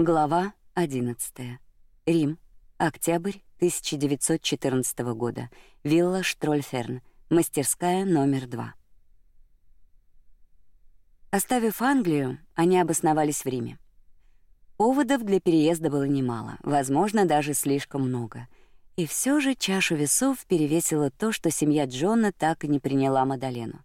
Глава 11. Рим. Октябрь 1914 года. Вилла Штрольферн. Мастерская номер 2. Оставив Англию, они обосновались в Риме. Поводов для переезда было немало, возможно, даже слишком много. И все же чашу весов перевесило то, что семья Джона так и не приняла Мадалену.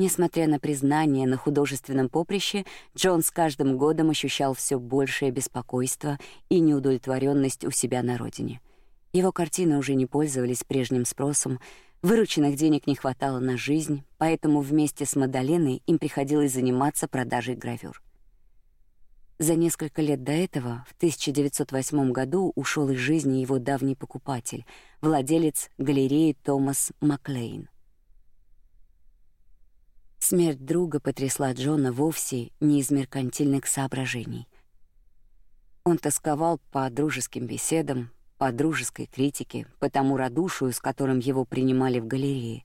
Несмотря на признание на художественном поприще, Джон с каждым годом ощущал все большее беспокойство и неудовлетворенность у себя на родине. Его картины уже не пользовались прежним спросом, вырученных денег не хватало на жизнь, поэтому вместе с Мадаленой им приходилось заниматься продажей гравюр. За несколько лет до этого, в 1908 году, ушел из жизни его давний покупатель, владелец галереи Томас Маклейн. Смерть друга потрясла Джона вовсе не из меркантильных соображений. Он тосковал по дружеским беседам, по дружеской критике, по тому радушию, с которым его принимали в галерее.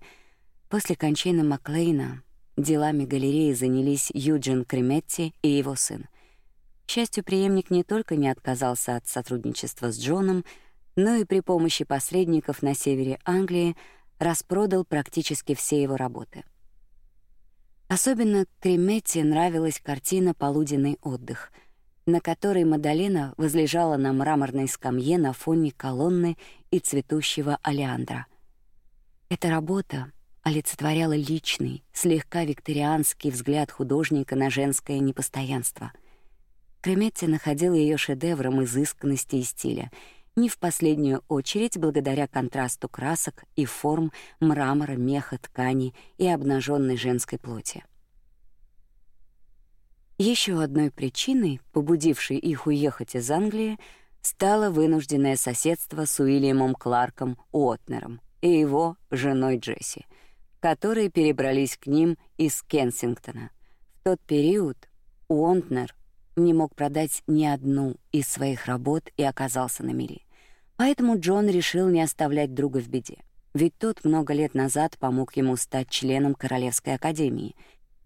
После кончины Маклейна делами галереи занялись Юджин Креметти и его сын. К счастью, преемник не только не отказался от сотрудничества с Джоном, но и при помощи посредников на севере Англии распродал практически все его работы — Особенно Креметти нравилась картина «Полуденный отдых», на которой Мадалена возлежала на мраморной скамье на фоне колонны и цветущего олеандра. Эта работа олицетворяла личный, слегка викторианский взгляд художника на женское непостоянство. Креметти находил ее шедевром изысканности и стиля, не в последнюю очередь благодаря контрасту красок и форм мрамора, меха, ткани и обнаженной женской плоти. Еще одной причиной, побудившей их уехать из Англии, стало вынужденное соседство с Уильямом Кларком Уотнером и его женой Джесси, которые перебрались к ним из Кенсингтона. В тот период Уотнер не мог продать ни одну из своих работ и оказался на мели. Поэтому Джон решил не оставлять друга в беде. Ведь тот много лет назад помог ему стать членом Королевской академии.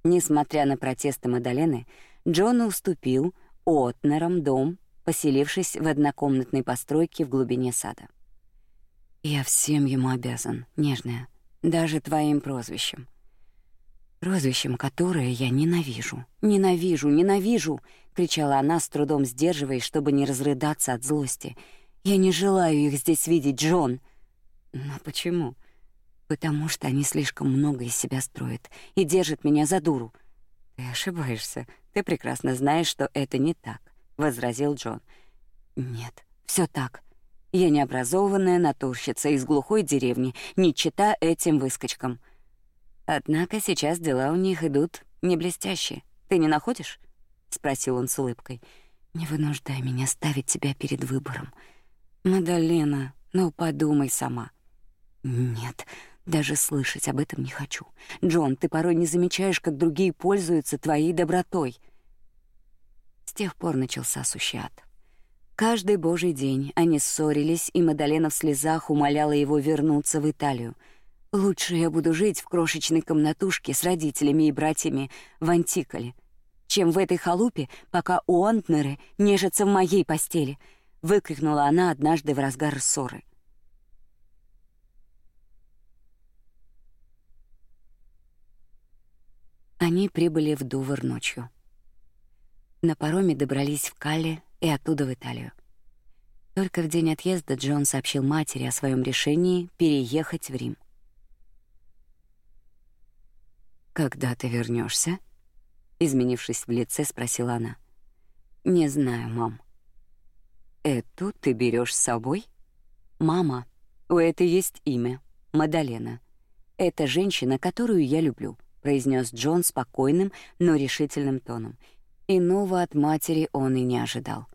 Несмотря на протесты Мадалены, Джон уступил Отнерам дом, поселившись в однокомнатной постройке в глубине сада. «Я всем ему обязан, нежная, даже твоим прозвищем», прозвищем, которое я ненавижу. Ненавижу, ненавижу, кричала она, с трудом сдерживаясь, чтобы не разрыдаться от злости. Я не желаю их здесь видеть, Джон. Но почему? Потому что они слишком много из себя строят и держат меня за дуру. Ты ошибаешься. Ты прекрасно знаешь, что это не так, возразил Джон. Нет, все так. Я необразованная натурщица из глухой деревни, не чита этим выскочкам. Однако сейчас дела у них идут не блестящие. Ты не находишь? спросил он с улыбкой. Не вынуждай меня ставить тебя перед выбором. Мадалена, ну подумай сама. Нет, даже слышать об этом не хочу. Джон, ты порой не замечаешь, как другие пользуются твоей добротой. С тех пор начался сущий ад. Каждый божий день они ссорились, и Мадалена в слезах умоляла его вернуться в Италию. Лучше я буду жить в крошечной комнатушке с родителями и братьями в Антиколе, чем в этой халупе, пока Уонтнеры нежатся в моей постели — выкрикнула она однажды в разгар ссоры. Они прибыли в Дувр ночью. На пароме добрались в Кале и оттуда в Италию. Только в день отъезда Джон сообщил матери о своем решении переехать в Рим. Когда ты вернешься? изменившись в лице, спросила она. Не знаю, мам. Эту ты берешь с собой? Мама, у этой есть имя Мадалена. Это женщина, которую я люблю, произнес Джон спокойным, но решительным тоном. Иного от матери он и не ожидал.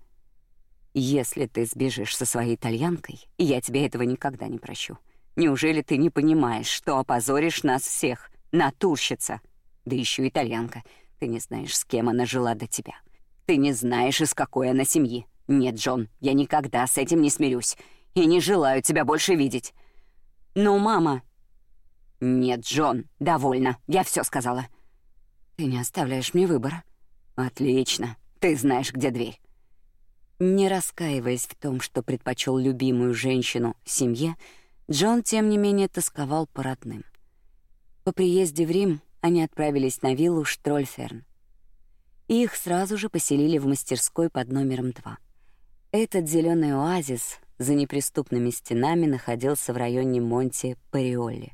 Если ты сбежишь со своей итальянкой, я тебе этого никогда не прощу. Неужели ты не понимаешь, что опозоришь нас всех, натурщица? Да еще итальянка. Ты не знаешь, с кем она жила до тебя. Ты не знаешь, из какой она семьи. Нет, Джон, я никогда с этим не смирюсь и не желаю тебя больше видеть. Но, мама... Нет, Джон, довольно. Я все сказала. Ты не оставляешь мне выбора. Отлично. Ты знаешь, где дверь. Не раскаиваясь в том, что предпочел любимую женщину семье, Джон, тем не менее, тосковал по родным. По приезде в Рим они отправились на виллу Штрольферн. Их сразу же поселили в мастерской под номером 2. Этот зеленый оазис за неприступными стенами находился в районе Монте-Париолли,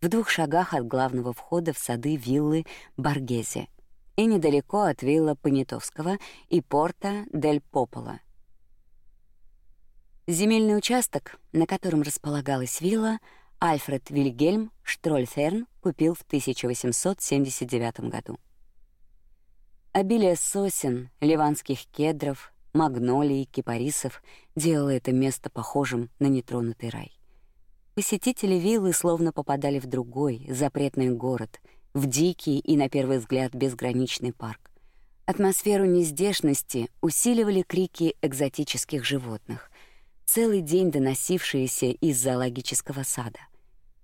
в двух шагах от главного входа в сады виллы Баргезе и недалеко от вилла Понятовского и порта Дель Пополо. Земельный участок, на котором располагалась вилла, Альфред Вильгельм Штрольферн купил в 1879 году. Обилие сосен, ливанских кедров, магнолий, кипарисов делало это место похожим на нетронутый рай. Посетители виллы словно попадали в другой, запретный город, в дикий и, на первый взгляд, безграничный парк. Атмосферу нездешности усиливали крики экзотических животных, целый день доносившиеся из зоологического сада.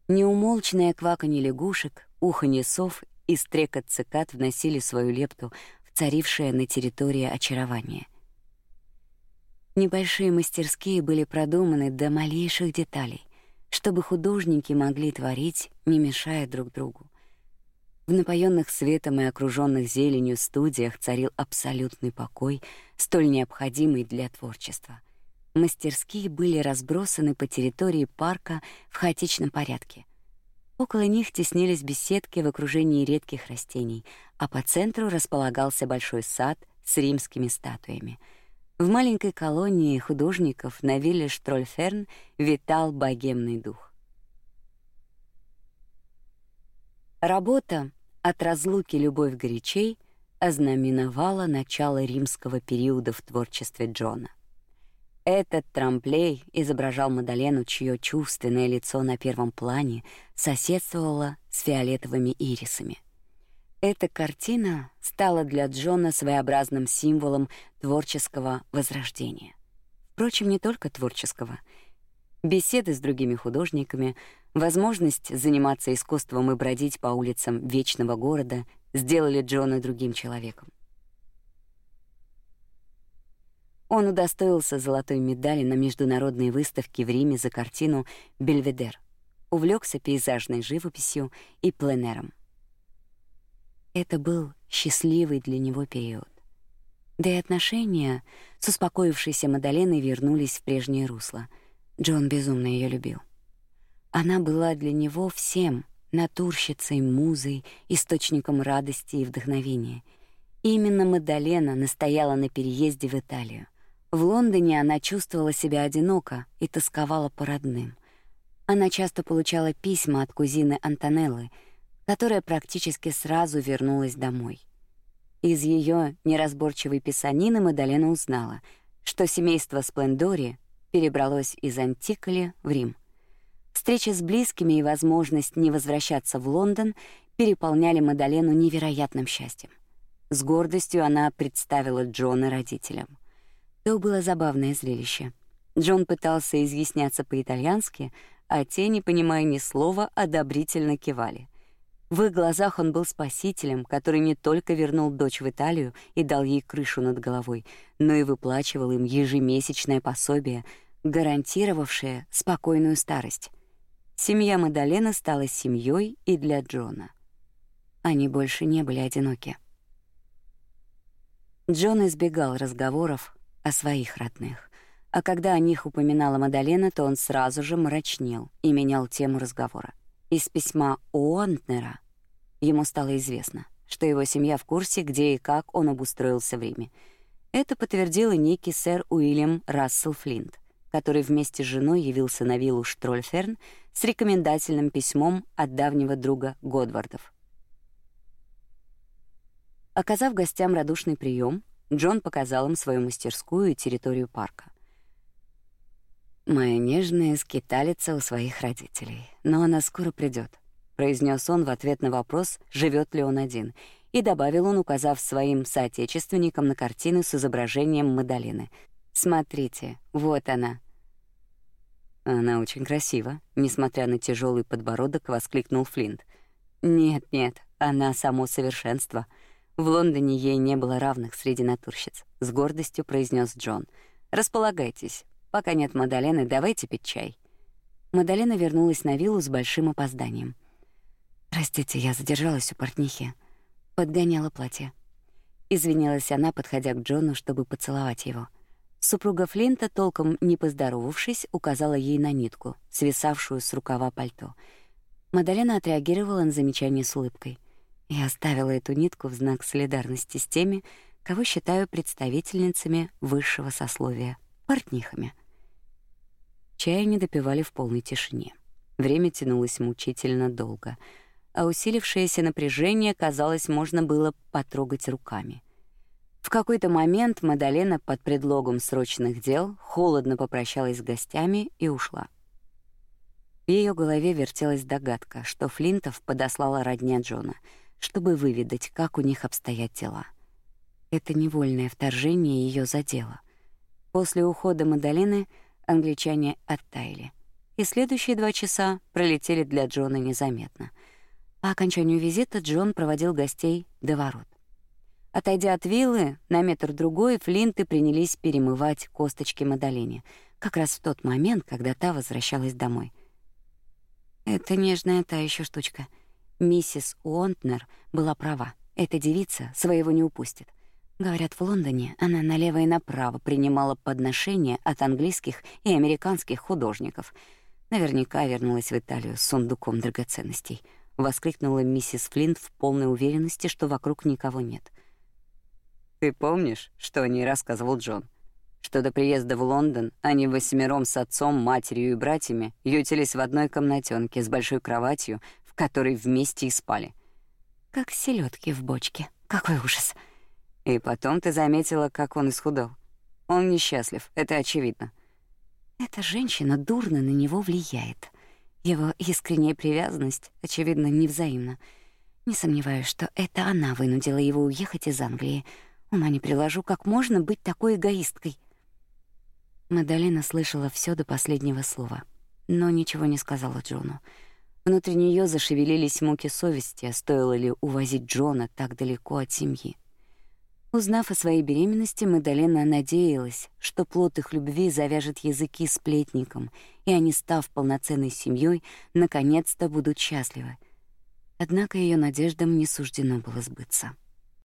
Неумолчное кваканье лягушек, уханье сов и стрекот цикад вносили свою лепту в царившее на территории очарование. Небольшие мастерские были продуманы до малейших деталей, чтобы художники могли творить, не мешая друг другу. В напоенных светом и окруженных зеленью студиях царил абсолютный покой, столь необходимый для творчества. Мастерские были разбросаны по территории парка в хаотичном порядке. Около них теснились беседки в окружении редких растений, а по центру располагался большой сад с римскими статуями — в маленькой колонии художников на вилле Штрольферн витал богемный дух. Работа «От разлуки любовь горячей» ознаменовала начало римского периода в творчестве Джона. Этот трамплей изображал Мадалену, чье чувственное лицо на первом плане соседствовало с фиолетовыми ирисами. Эта картина стала для Джона своеобразным символом творческого возрождения. Впрочем, не только творческого. Беседы с другими художниками, возможность заниматься искусством и бродить по улицам вечного города сделали Джона другим человеком. Он удостоился золотой медали на международной выставке в Риме за картину «Бельведер», увлекся пейзажной живописью и пленером. Это был счастливый для него период. Да и отношения с успокоившейся Мадаленой вернулись в прежнее русло. Джон безумно ее любил. Она была для него всем — натурщицей, музой, источником радости и вдохновения. Именно Мадалена настояла на переезде в Италию. В Лондоне она чувствовала себя одиноко и тосковала по родным. Она часто получала письма от кузины Антонеллы — которая практически сразу вернулась домой. Из ее неразборчивой писанины Мадалена узнала, что семейство Сплендори перебралось из Антиколи в Рим. Встреча с близкими и возможность не возвращаться в Лондон переполняли Мадалену невероятным счастьем. С гордостью она представила Джона родителям. То было забавное зрелище. Джон пытался изъясняться по-итальянски, а те, не понимая ни слова, одобрительно кивали. В их глазах он был спасителем, который не только вернул дочь в Италию и дал ей крышу над головой, но и выплачивал им ежемесячное пособие, гарантировавшее спокойную старость. Семья Мадалена стала семьей и для Джона. Они больше не были одиноки. Джон избегал разговоров о своих родных, а когда о них упоминала Мадалена, то он сразу же мрачнел и менял тему разговора. Из письма Уонтнера ему стало известно, что его семья в курсе, где и как он обустроился в Риме. Это подтвердил некий сэр Уильям Рассел Флинт, который вместе с женой явился на виллу Штрольферн с рекомендательным письмом от давнего друга Годвардов. Оказав гостям радушный прием, Джон показал им свою мастерскую и территорию парка. Моя нежная скиталица у своих родителей, но она скоро придет, произнес он в ответ на вопрос, живет ли он один, и добавил он, указав своим соотечественникам на картину с изображением Мадалины. Смотрите, вот она. Она очень красива, несмотря на тяжелый подбородок, воскликнул Флинт. Нет, нет, она само совершенство. В Лондоне ей не было равных среди натурщиц, с гордостью произнес Джон. Располагайтесь. Пока нет Мадалены, давайте пить чай». Мадалена вернулась на виллу с большим опозданием. «Простите, я задержалась у портнихи. Подгоняла платье». Извинилась она, подходя к Джону, чтобы поцеловать его. Супруга Флинта, толком не поздоровавшись, указала ей на нитку, свисавшую с рукава пальто. Мадалена отреагировала на замечание с улыбкой. Я оставила эту нитку в знак солидарности с теми, кого считаю представительницами высшего сословия портнихами. Чай они допивали в полной тишине. Время тянулось мучительно долго, а усилившееся напряжение, казалось, можно было потрогать руками. В какой-то момент Мадалена под предлогом срочных дел холодно попрощалась с гостями и ушла. В ее голове вертелась догадка, что Флинтов подослала родня Джона, чтобы выведать, как у них обстоят дела. Это невольное вторжение ее задело. После ухода Мадалены англичане оттаяли, и следующие два часа пролетели для Джона незаметно. По окончанию визита Джон проводил гостей до ворот. Отойдя от виллы на метр-другой, Флинты принялись перемывать косточки Мадалене, как раз в тот момент, когда та возвращалась домой. Это нежная та еще штучка. Миссис Уонтнер была права. Эта девица своего не упустит. Говорят, в Лондоне она налево и направо принимала подношения от английских и американских художников. Наверняка вернулась в Италию с сундуком драгоценностей. Воскликнула миссис Флинт в полной уверенности, что вокруг никого нет. Ты помнишь, что о ней рассказывал Джон? Что до приезда в Лондон они восьмером с отцом, матерью и братьями ютились в одной комнатенке с большой кроватью, в которой вместе и спали. Как селедки в бочке. Какой ужас. И потом ты заметила, как он исхудал. Он несчастлив, это очевидно. Эта женщина дурно на него влияет. Его искренняя привязанность, очевидно, невзаимна. Не сомневаюсь, что это она вынудила его уехать из Англии. Ума не приложу, как можно быть такой эгоисткой. Мадалина слышала все до последнего слова, но ничего не сказала Джону. Внутри нее зашевелились муки совести, стоило ли увозить Джона так далеко от семьи. Узнав о своей беременности, Мадалена надеялась, что плод их любви завяжет языки сплетникам, и они, став полноценной семьей, наконец-то будут счастливы. Однако ее надеждам не суждено было сбыться.